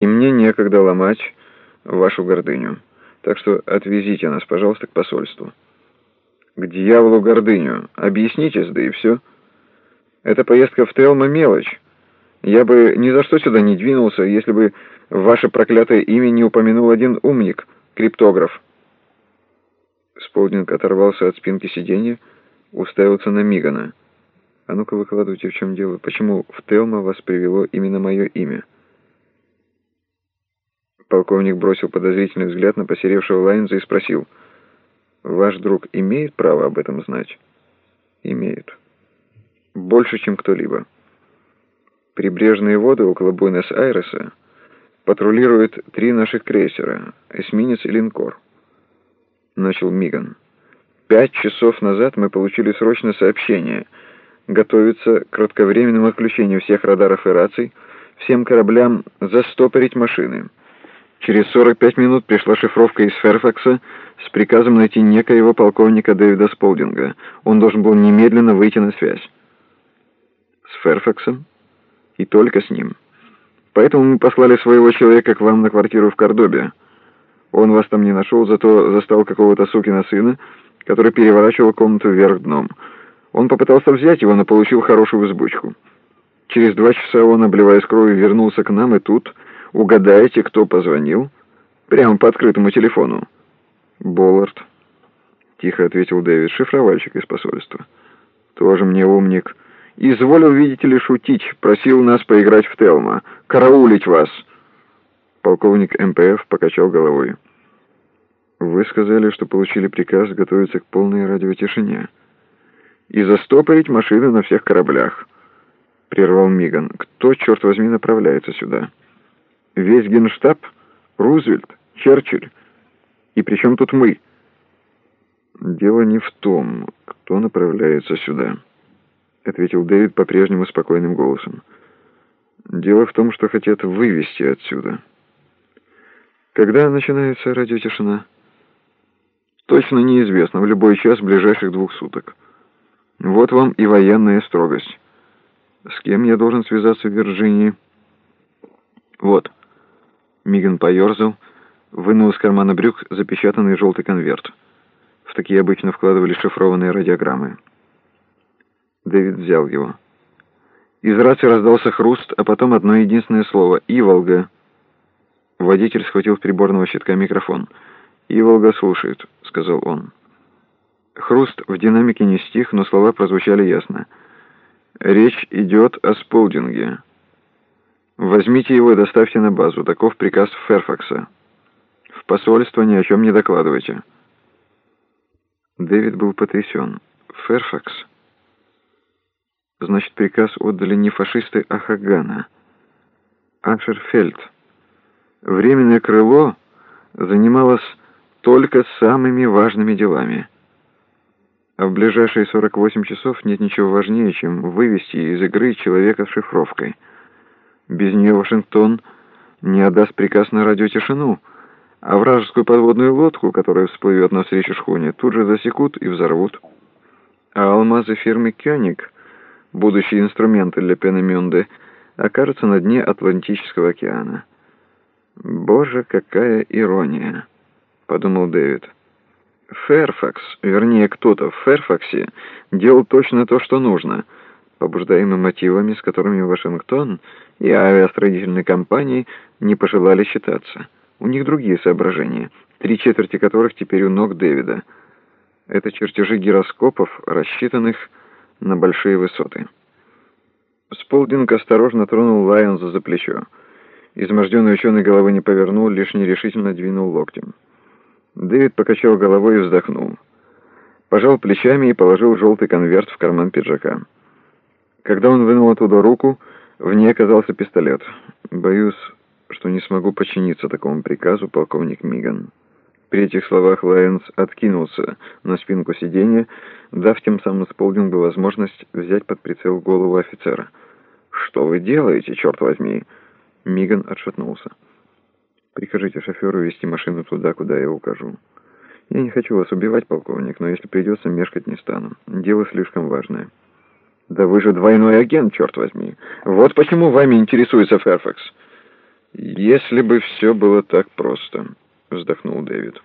и мне некогда ломать вашу гордыню. Так что отвезите нас, пожалуйста, к посольству». «К дьяволу гордыню! Объяснитесь, да и все. Эта поездка в Телма — мелочь. Я бы ни за что сюда не двинулся, если бы ваше проклятое имя не упомянул один умник, криптограф». Сполдинг оторвался от спинки сиденья, уставился на Мигана. «А ну-ка выкладывайте, в чем дело. Почему в Телма вас привело именно мое имя?» Полковник бросил подозрительный взгляд на посеревшего Лайнза и спросил, «Ваш друг имеет право об этом знать?» «Имеет. Больше, чем кто-либо. Прибрежные воды около Буэнос-Айреса патрулируют три наших крейсера, эсминец и линкор», — начал Миган. «Пять часов назад мы получили срочное сообщение. Готовится к кратковременному отключению всех радаров и раций, всем кораблям застопорить машины». Через 45 минут пришла шифровка из Ферфакса с приказом найти некоего полковника Дэвида Сполдинга. Он должен был немедленно выйти на связь. С Ферфаксом? И только с ним. Поэтому мы послали своего человека к вам на квартиру в Кордобе. Он вас там не нашел, зато застал какого-то сукина сына, который переворачивал комнату вверх дном. Он попытался взять его, но получил хорошую взбучку. Через два часа он, обливаясь кровью, вернулся к нам, и тут... Угадайте, кто позвонил? Прямо по открытому телефону. Боллард. Тихо ответил Дэвид, шифровальщик из посольства. Тоже мне умник. Изволил, видите ли, шутить. Просил нас поиграть в Телма. Караулить вас. Полковник МПФ покачал головой. Вы сказали, что получили приказ готовиться к полной радиотишине. И застопорить машины на всех кораблях. Прервал Миган. Кто, черт возьми, направляется сюда? Весь генштаб? Рузвельт? Черчилль? И при чем тут мы? Дело не в том, кто направляется сюда, ответил Дэвид по-прежнему спокойным голосом. Дело в том, что хотят вывести отсюда. Когда начинается радиотишина? Точно неизвестно, в любой час ближайших двух суток. Вот вам и военная строгость. С кем я должен связаться в Вирджинии? Вот. Миган поерзал, вынул из кармана брюк запечатанный желтый конверт. В такие обычно вкладывали шифрованные радиограммы. Дэвид взял его. Из рации раздался хруст, а потом одно единственное слово «Иволга». Водитель схватил с приборного щитка микрофон. «Иволга слушает», — сказал он. Хруст в динамике не стих, но слова прозвучали ясно. «Речь идет о Сполдинге». Возьмите его и доставьте на базу. Таков приказ Ферфакса. В посольство ни о чем не докладывайте. Дэвид был потрясен. Ферфакс? Значит, приказ отдали не фашисты, а Хагана. Ашерфельд. Временное крыло занималось только самыми важными делами. А в ближайшие 48 часов нет ничего важнее, чем вывести из игры человека с шифровкой — без нее Вашингтон не отдаст приказ на радиотишину, а вражескую подводную лодку, которая всплывет навстречу шхуне, тут же засекут и взорвут. А алмазы фирмы «Кёник», будущие инструменты для Пенемюнде, окажутся на дне Атлантического океана. «Боже, какая ирония!» — подумал Дэвид. Ферфакс, вернее, кто-то в Ферфаксе делал точно то, что нужно — побуждаемый мотивами, с которыми Вашингтон и авиастроительные компании не пожелали считаться. У них другие соображения, три четверти которых теперь у ног Дэвида. Это чертежи гироскопов, рассчитанных на большие высоты. Сполдинг осторожно тронул Лайонса за плечо. Изможденный ученый головы не повернул, лишь нерешительно двинул локтем. Дэвид покачал головой и вздохнул. Пожал плечами и положил желтый конверт в карман пиджака. Когда он вынул оттуда руку, в ней оказался пистолет. Боюсь, что не смогу подчиниться такому приказу, полковник Миган. При этих словах Лайонс откинулся на спинку сиденья, дав тем самым Сполдингу возможность взять под прицел голову офицера. «Что вы делаете, черт возьми?» Миган отшатнулся. «Прикажите шоферу вести машину туда, куда я укажу. Я не хочу вас убивать, полковник, но если придется, мешкать не стану. Дело слишком важное». «Да вы же двойной агент, черт возьми. Вот почему вами интересуется Ферфакс». «Если бы все было так просто», — вздохнул Дэвид.